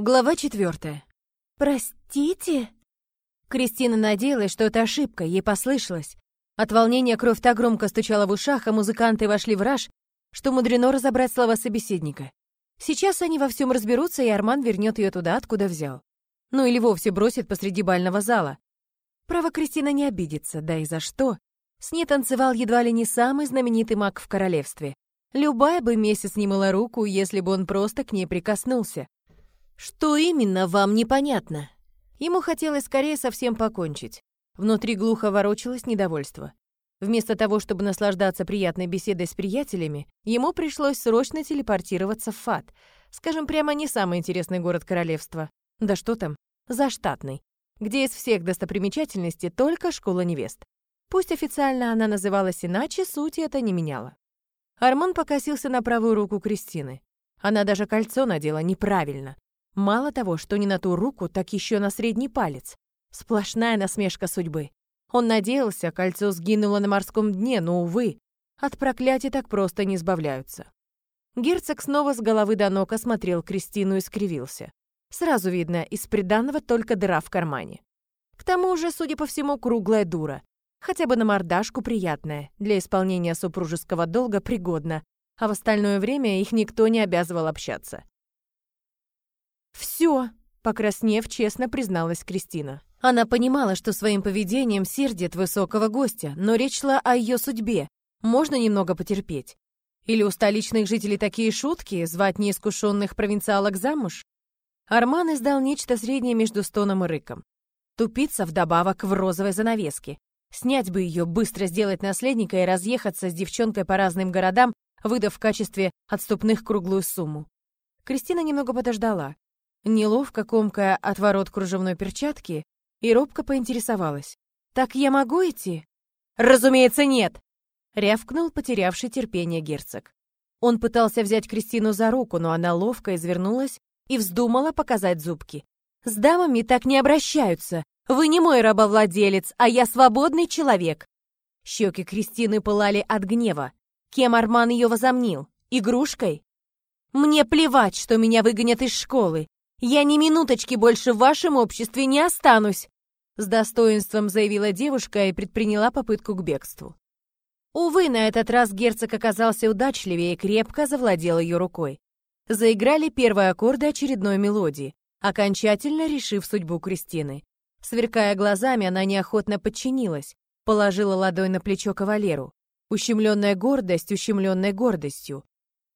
Глава четвертая. «Простите?» Кристина надеялась, что это ошибка, ей послышалось. От волнения кровь так громко стучала в ушах, а музыканты вошли в раж, что мудрено разобрать слова собеседника. Сейчас они во всем разберутся, и Арман вернет ее туда, откуда взял. Ну или вовсе бросит посреди бального зала. Право, Кристина не обидится, да и за что. С ней танцевал едва ли не самый знаменитый маг в королевстве. Любая бы месяц не мыла руку, если бы он просто к ней прикоснулся. Что именно вам непонятно? Ему хотелось скорее совсем покончить. Внутри глухо ворочалось недовольство. Вместо того, чтобы наслаждаться приятной беседой с приятелями, ему пришлось срочно телепортироваться в Фат. Скажем, прямо не самый интересный город королевства. Да что там, заштатный, где из всех достопримечательностей только школа невест. Пусть официально она называлась иначе, суть это не меняло. Арман покосился на правую руку Кристины. Она даже кольцо надела неправильно. Мало того, что не на ту руку, так еще на средний палец. Сплошная насмешка судьбы. Он надеялся, кольцо сгинуло на морском дне, но, увы, от проклятий так просто не избавляются. Герцог снова с головы до ног осмотрел Кристину и скривился. Сразу видно, из приданного только дыра в кармане. К тому же, судя по всему, круглая дура. Хотя бы на мордашку приятная, для исполнения супружеского долга пригодна, а в остальное время их никто не обязывал общаться. «Все», — покраснев, честно призналась Кристина. Она понимала, что своим поведением сердит высокого гостя, но речь шла о ее судьбе. Можно немного потерпеть. Или у столичных жителей такие шутки, звать неискушенных провинциалок замуж? Арман издал нечто среднее между стоном и рыком. Тупица вдобавок в розовой занавеске. Снять бы ее, быстро сделать наследника и разъехаться с девчонкой по разным городам, выдав в качестве отступных круглую сумму. Кристина немного подождала неловко комкая отворот кружевной перчатки, и робко поинтересовалась. «Так я могу идти?» «Разумеется, нет!» — рявкнул потерявший терпение герцог. Он пытался взять Кристину за руку, но она ловко извернулась и вздумала показать зубки. «С дамами так не обращаются. Вы не мой рабовладелец, а я свободный человек». Щеки Кристины пылали от гнева. Кем Арман ее возомнил? Игрушкой? «Мне плевать, что меня выгонят из школы. Я ни минуточки больше в вашем обществе не останусь!» С достоинством заявила девушка и предприняла попытку к бегству. Увы, на этот раз герцог оказался удачливее и крепко завладел ее рукой. Заиграли первые аккорды очередной мелодии, окончательно решив судьбу Кристины. Сверкая глазами, она неохотно подчинилась, положила ладонь на плечо кавалеру. Ущемленная гордость, ущемленной гордостью.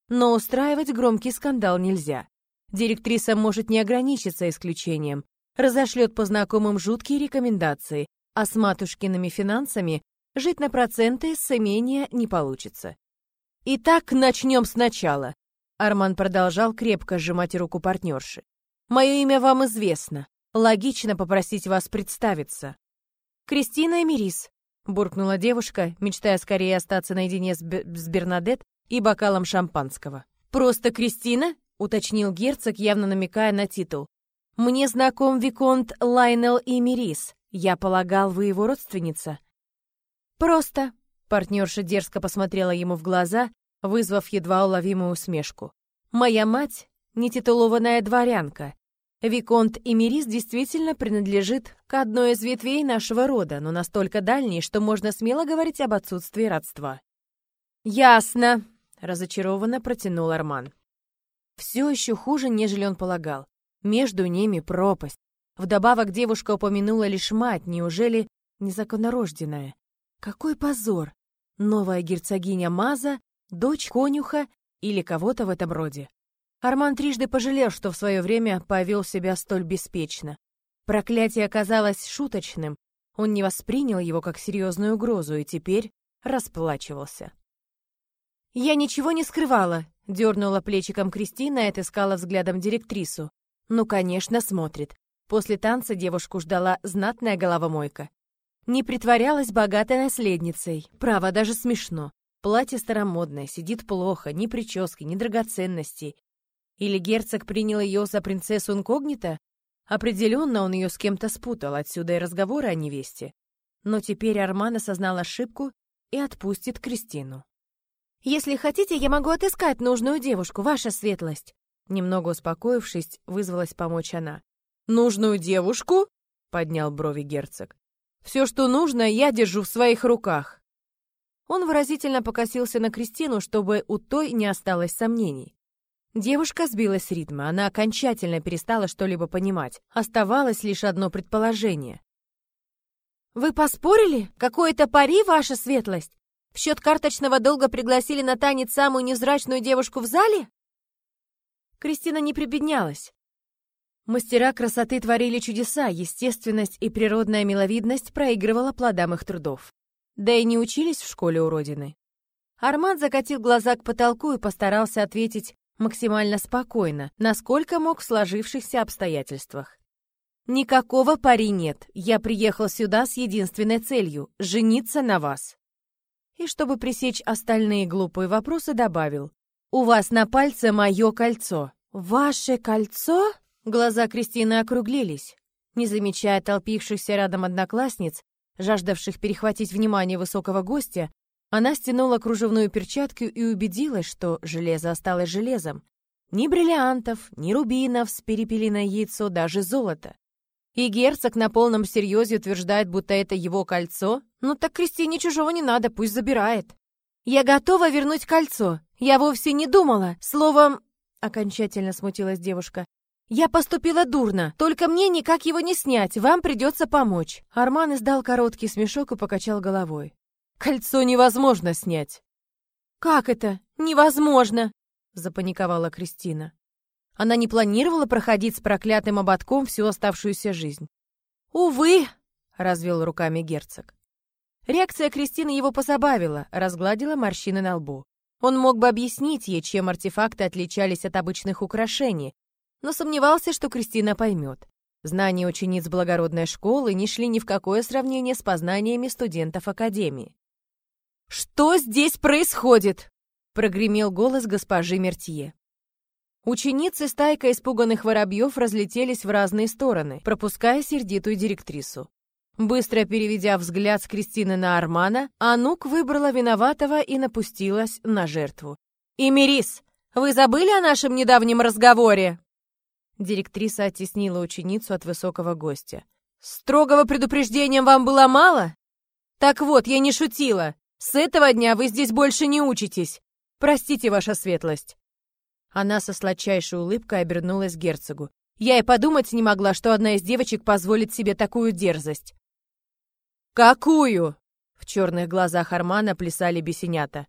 Но устраивать громкий скандал нельзя. Директриса может не ограничиться исключением, разошлет по знакомым жуткие рекомендации, а с матушкиными финансами жить на проценты с имения не получится. Итак, начнем сначала. Арман продолжал крепко сжимать руку партнерши. Мое имя вам известно. Логично попросить вас представиться. Кристина Эмирис, буркнула девушка, мечтая скорее остаться наедине с, Б с Бернадет и бокалом шампанского. Просто Кристина? Уточнил герцог, явно намекая на титул. «Мне знаком Виконт Лайнел и Мирис. Я полагал, вы его родственница». «Просто», — партнерша дерзко посмотрела ему в глаза, вызвав едва уловимую усмешку. «Моя мать — нетитулованная дворянка. Виконт и Мирис действительно принадлежит к одной из ветвей нашего рода, но настолько дальней, что можно смело говорить об отсутствии родства». «Ясно», — разочарованно протянул Арман. Все еще хуже, нежели он полагал. Между ними пропасть. Вдобавок девушка упомянула лишь мать, неужели незаконнорожденная? Какой позор! Новая герцогиня Маза, дочь конюха или кого-то в этом роде. Арман трижды пожалел, что в свое время повел себя столь беспечно. Проклятие оказалось шуточным, он не воспринял его как серьезную угрозу и теперь расплачивался. «Я ничего не скрывала», — дернула плечиком Кристина и отыскала взглядом директрису. «Ну, конечно, смотрит. После танца девушку ждала знатная головомойка. Не притворялась богатой наследницей. Право, даже смешно. Платье старомодное, сидит плохо, ни прически, ни драгоценностей. Или герцог принял ее за принцессу инкогнито? Определенно он ее с кем-то спутал, отсюда и разговоры о невесте. Но теперь Арман осознал ошибку и отпустит Кристину. «Если хотите, я могу отыскать нужную девушку, ваша светлость», Немного успокоившись, вызвалась помочь она. «Нужную девушку?» — поднял брови герцог. «Все, что нужно, я держу в своих руках». Он выразительно покосился на Кристину, чтобы у той не осталось сомнений. Девушка сбилась с ритма, она окончательно перестала что-либо понимать. Оставалось лишь одно предположение. «Вы поспорили? Какое-то пари, ваша светлость? В счет карточного долга пригласили на танец самую невзрачную девушку в зале?» Кристина не прибеднялась. Мастера красоты творили чудеса, естественность и природная миловидность проигрывала плодам их трудов. Да и не учились в школе уродины. Арман закатил глаза к потолку и постарался ответить максимально спокойно, насколько мог в сложившихся обстоятельствах. «Никакого пари нет. Я приехал сюда с единственной целью — жениться на вас». И чтобы пресечь остальные глупые вопросы, добавил. «У вас на пальце мое кольцо». «Ваше кольцо?» Глаза Кристины округлились. Не замечая толпившихся рядом одноклассниц, жаждавших перехватить внимание высокого гостя, она стянула кружевную перчатку и убедилась, что железо осталось железом. Ни бриллиантов, ни рубинов с перепелиное яйцо, даже золото. И герцог на полном серьезе утверждает, будто это его кольцо. Ну так Кристине чужого не надо, пусть забирает. «Я готова вернуть кольцо. Я вовсе не думала. Словом...» Окончательно смутилась девушка. «Я поступила дурно, только мне никак его не снять, вам придется помочь». Арман издал короткий смешок и покачал головой. «Кольцо невозможно снять». «Как это? Невозможно!» запаниковала Кристина. Она не планировала проходить с проклятым ободком всю оставшуюся жизнь. «Увы!» — развел руками герцог. Реакция Кристины его позабавила, разгладила морщины на лбу. Он мог бы объяснить ей, чем артефакты отличались от обычных украшений, но сомневался, что Кристина поймет. Знания учениц благородной школы не шли ни в какое сравнение с познаниями студентов Академии. «Что здесь происходит?» — прогремел голос госпожи Мертье. Ученицы стайка испуганных воробьев разлетелись в разные стороны, пропуская сердитую директрису. Быстро переведя взгляд с Кристины на Армана, Анук выбрала виноватого и напустилась на жертву. «Имерис, вы забыли о нашем недавнем разговоре?» Директриса оттеснила ученицу от высокого гостя. «Строгого предупреждения вам было мало? Так вот, я не шутила. С этого дня вы здесь больше не учитесь. Простите, ваша светлость». Она со сладчайшей улыбкой обернулась к герцогу. Я и подумать не могла, что одна из девочек позволит себе такую дерзость. «Какую?» В черных глазах Армана плясали бесенята.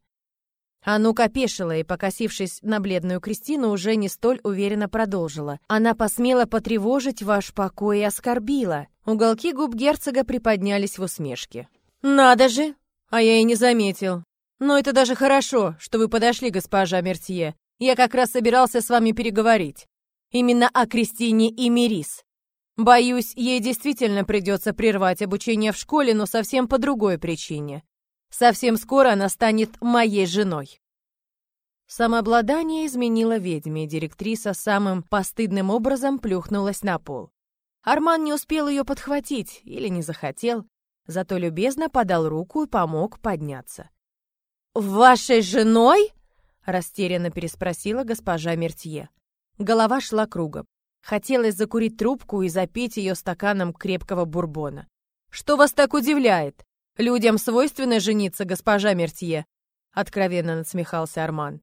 Анук опешила и, покосившись на бледную Кристину, уже не столь уверенно продолжила. «Она посмела потревожить ваш покой и оскорбила». Уголки губ герцога приподнялись в усмешке. «Надо же! А я и не заметил. Но это даже хорошо, что вы подошли, госпожа Мертье. Я как раз собирался с вами переговорить. Именно о Кристине и Мирис. Боюсь, ей действительно придется прервать обучение в школе, но совсем по другой причине. Совсем скоро она станет моей женой. Самообладание изменило ведьме, и директриса самым постыдным образом плюхнулась на пол. Арман не успел ее подхватить или не захотел, зато любезно подал руку и помог подняться. «Вашей женой?» Растерянно переспросила госпожа Мертье. Голова шла кругом. Хотелось закурить трубку и запить ее стаканом крепкого бурбона. «Что вас так удивляет? Людям свойственно жениться, госпожа Мертье?» Откровенно насмехался Арман.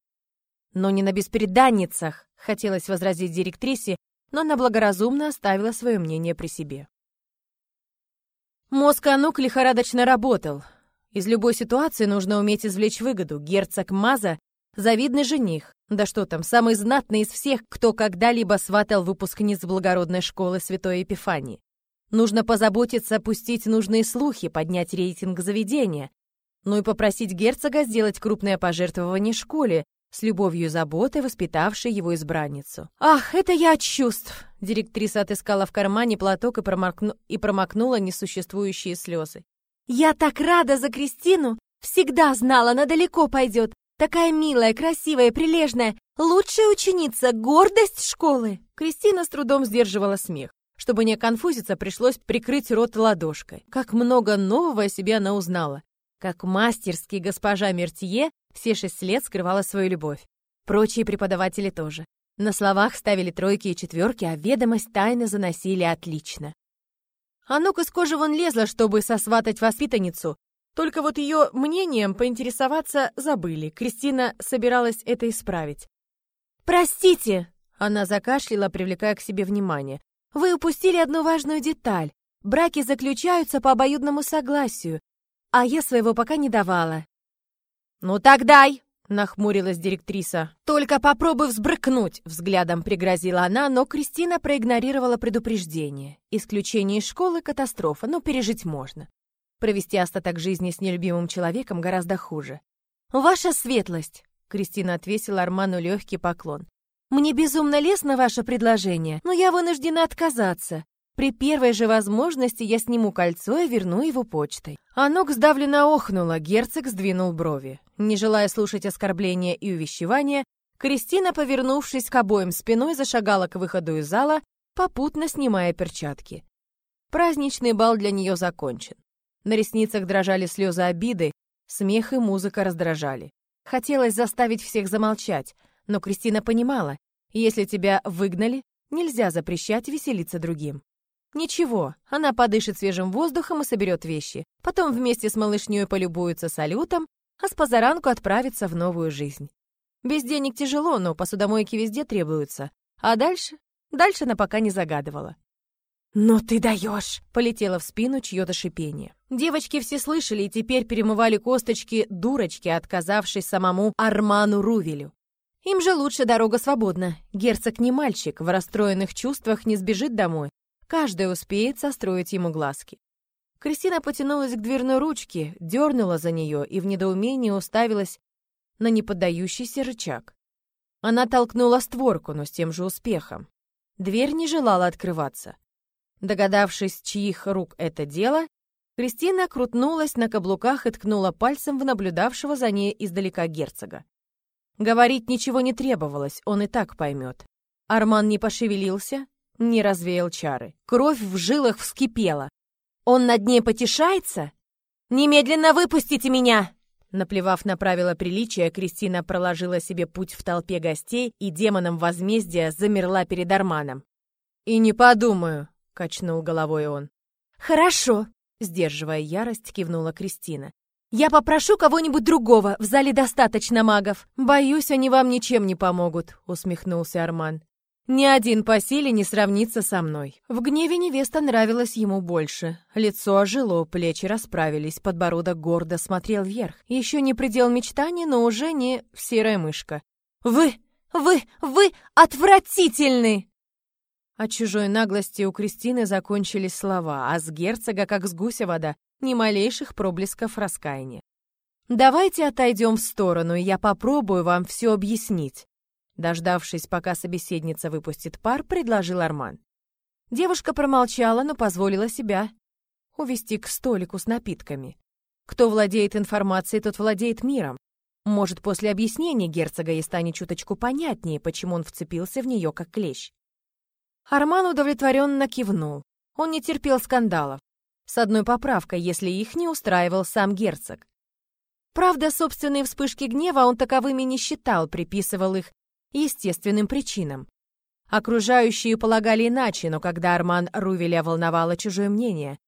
«Но не на беспреданницах», — хотелось возразить директрисе, но она благоразумно оставила свое мнение при себе. Мозг Анук лихорадочно работал. Из любой ситуации нужно уметь извлечь выгоду. Герцог Маза Завидный жених. Да что там, самый знатный из всех, кто когда-либо сватал выпускниц благородной школы Святой Епифании. Нужно позаботиться опустить нужные слухи, поднять рейтинг заведения. Ну и попросить герцога сделать крупное пожертвование школе, с любовью и заботой воспитавшей его избранницу. «Ах, это я от чувств!» Директриса отыскала в кармане платок и, промокну... и промокнула несуществующие слезы. «Я так рада за Кристину! Всегда знала, она далеко пойдет. Такая милая, красивая, прилежная, лучшая ученица, гордость школы!» Кристина с трудом сдерживала смех. Чтобы не конфузиться, пришлось прикрыть рот ладошкой. Как много нового о себе она узнала. Как мастерски госпожа Мертье все шесть лет скрывала свою любовь. Прочие преподаватели тоже. На словах ставили тройки и четверки, а ведомость тайно заносили отлично. А ну-ка с кожи вон лезла, чтобы сосватать воспитанницу. Только вот ее мнением поинтересоваться забыли. Кристина собиралась это исправить. «Простите!» — она закашляла, привлекая к себе внимание. «Вы упустили одну важную деталь. Браки заключаются по обоюдному согласию, а я своего пока не давала». «Ну так дай!» нахмурилась директриса. «Только попробуй взбрыкнуть!» — взглядом пригрозила она, но Кристина проигнорировала предупреждение. Исключение из школы — катастрофа, но пережить можно. Провести остаток жизни с нелюбимым человеком гораздо хуже. «Ваша светлость!» — Кристина отвесила Арману легкий поклон. «Мне безумно лестно ваше предложение, но я вынуждена отказаться. При первой же возможности я сниму кольцо и верну его почтой». Анок сдавленно охнула, герцог сдвинул брови. Не желая слушать оскорбления и увещевания, Кристина, повернувшись к обоим спиной, зашагала к выходу из зала, попутно снимая перчатки. Праздничный бал для нее закончен. На ресницах дрожали слезы обиды, смех и музыка раздражали. Хотелось заставить всех замолчать, но Кристина понимала, если тебя выгнали, нельзя запрещать веселиться другим. Ничего, она подышит свежим воздухом и соберет вещи. Потом вместе с малышней полюбуется салютом, а с позаранку отправится в новую жизнь. Без денег тяжело, но посудомойки везде требуются. А дальше? Дальше она пока не загадывала. «Но ты даешь!» — полетело в спину чье-то шипение. Девочки все слышали и теперь перемывали косточки дурочки, отказавшись самому Арману Рувелю. Им же лучше дорога свободна. Герцог не мальчик, в расстроенных чувствах не сбежит домой, Каждая успеет состроить ему глазки. Кристина потянулась к дверной ручке, дернула за нее и в недоумении уставилась на неподдающийся рычаг. Она толкнула створку, но с тем же успехом. Дверь не желала открываться. Догадавшись, чьих рук это дело, Кристина крутнулась на каблуках и ткнула пальцем в наблюдавшего за ней издалека герцога. Говорить ничего не требовалось, он и так поймет. Арман не пошевелился, не развеял чары. Кровь в жилах вскипела. Он над ней потешается? Немедленно выпустите меня! Наплевав на правила приличия, Кристина проложила себе путь в толпе гостей и демоном возмездия замерла перед Арманом. «И не подумаю», — качнул головой он. «Хорошо», — сдерживая ярость, кивнула Кристина. «Я попрошу кого-нибудь другого, в зале достаточно магов». «Боюсь, они вам ничем не помогут», — усмехнулся Арман. Ни один по силе не сравнится со мной. В гневе невеста нравилась ему больше. Лицо ожило, плечи расправились, подбородок гордо смотрел вверх. Еще не предел мечтаний, но уже не серая мышка. «Вы, вы, вы отвратительны!» От чужой наглости у Кристины закончились слова, а с герцога, как с гуся вода, ни малейших проблесков раскаяния. «Давайте отойдем в сторону, и я попробую вам все объяснить. Дождавшись, пока собеседница выпустит пар, предложил Арман. Девушка промолчала, но позволила себя увести к столику с напитками. Кто владеет информацией, тот владеет миром. Может, после объяснения герцога ей станет чуточку понятнее, почему он вцепился в нее как клещ. Арман удовлетворенно кивнул. Он не терпел скандалов. С одной поправкой, если их не устраивал сам герцог. Правда, собственные вспышки гнева он таковыми не считал, приписывал их естественным причинам. Окружающие полагали иначе, но когда Арман Рувеля волновало чужое мнение.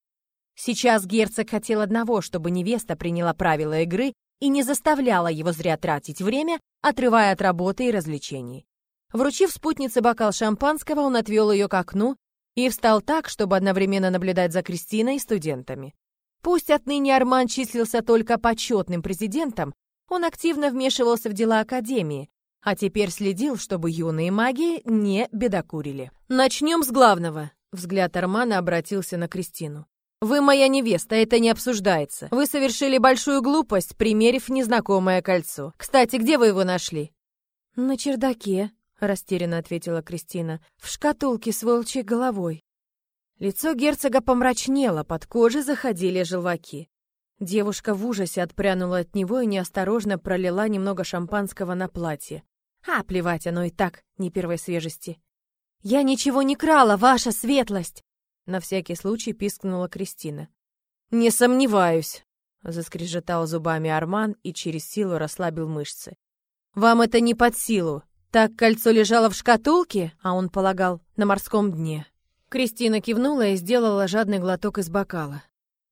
Сейчас герцог хотел одного, чтобы невеста приняла правила игры и не заставляла его зря тратить время, отрывая от работы и развлечений. Вручив спутнице бокал шампанского, он отвел ее к окну и встал так, чтобы одновременно наблюдать за Кристиной и студентами. Пусть отныне Арман числился только почетным президентом, он активно вмешивался в дела Академии, а теперь следил, чтобы юные маги не бедокурили. «Начнем с главного», — взгляд Армана обратился на Кристину. «Вы моя невеста, это не обсуждается. Вы совершили большую глупость, примерив незнакомое кольцо. Кстати, где вы его нашли?» «На чердаке», — растерянно ответила Кристина, «в шкатулке с волчьей головой». Лицо герцога помрачнело, под кожей заходили желваки. Девушка в ужасе отпрянула от него и неосторожно пролила немного шампанского на платье. А, плевать, оно и так не первой свежести. «Я ничего не крала, ваша светлость!» На всякий случай пискнула Кристина. «Не сомневаюсь», — заскрежетал зубами Арман и через силу расслабил мышцы. «Вам это не под силу. Так кольцо лежало в шкатулке, а он полагал, на морском дне. Кристина кивнула и сделала жадный глоток из бокала.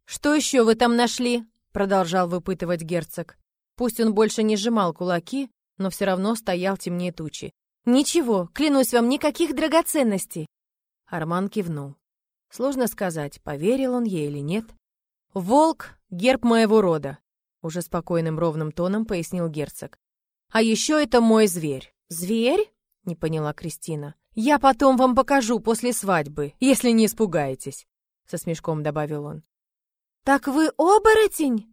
«Что еще вы там нашли?» — продолжал выпытывать герцог. Пусть он больше не сжимал кулаки, но все равно стоял темнее тучи. «Ничего, клянусь вам, никаких драгоценностей!» Арман кивнул. Сложно сказать, поверил он ей или нет. «Волк — герб моего рода», — уже спокойным ровным тоном пояснил герцог. «А еще это мой зверь». «Зверь?» — не поняла Кристина. «Я потом вам покажу после свадьбы, если не испугаетесь», — со смешком добавил он. «Так вы оборотень?»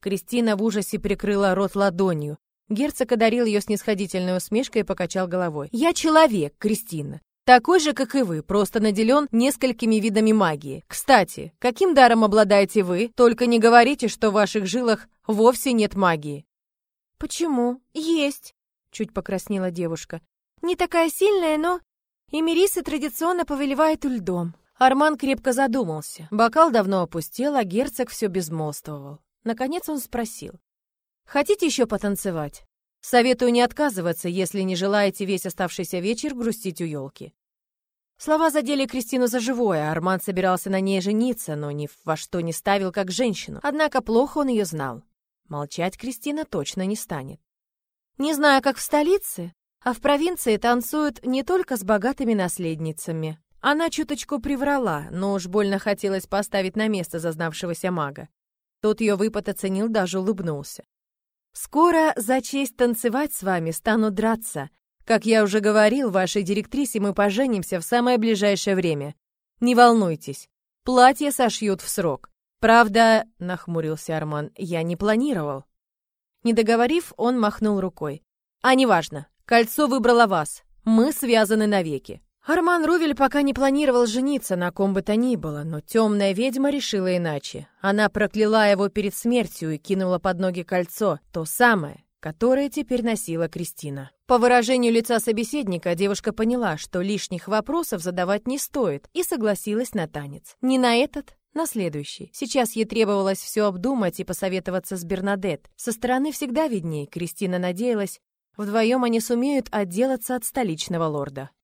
Кристина в ужасе прикрыла рот ладонью, Герцог одарил ее снисходительной усмешкой и покачал головой. «Я человек, Кристина. Такой же, как и вы, просто наделен несколькими видами магии. Кстати, каким даром обладаете вы? Только не говорите, что в ваших жилах вовсе нет магии». «Почему? Есть», — чуть покраснела девушка. «Не такая сильная, но...» Эмирисы традиционно повелевают льдом. Арман крепко задумался. Бокал давно опустел, а герцог все безмолвствовал. Наконец он спросил. Хотите еще потанцевать? Советую не отказываться, если не желаете весь оставшийся вечер грустить у елки. Слова задели Кристину за живое, Арман собирался на ней жениться, но ни во что не ставил как женщину. Однако плохо он ее знал. Молчать Кристина точно не станет. Не знаю, как в столице, а в провинции танцуют не только с богатыми наследницами. Она чуточку приврала, но уж больно хотелось поставить на место зазнавшегося мага. Тот ее выпад оценил, даже улыбнулся. Скоро за честь танцевать с вами стану драться. Как я уже говорил вашей директрисе, мы поженимся в самое ближайшее время. Не волнуйтесь, платье сошьют в срок. Правда, нахмурился Арман, я не планировал. Не договорив, он махнул рукой. А неважно, кольцо выбрало вас. Мы связаны навеки. Арман Рувель пока не планировал жениться на ком бы то ни было, но темная ведьма решила иначе. Она прокляла его перед смертью и кинула под ноги кольцо, то самое, которое теперь носила Кристина. По выражению лица собеседника девушка поняла, что лишних вопросов задавать не стоит, и согласилась на танец. Не на этот, на следующий. Сейчас ей требовалось все обдумать и посоветоваться с Бернадет. Со стороны всегда видней, Кристина надеялась, вдвоем они сумеют отделаться от столичного лорда.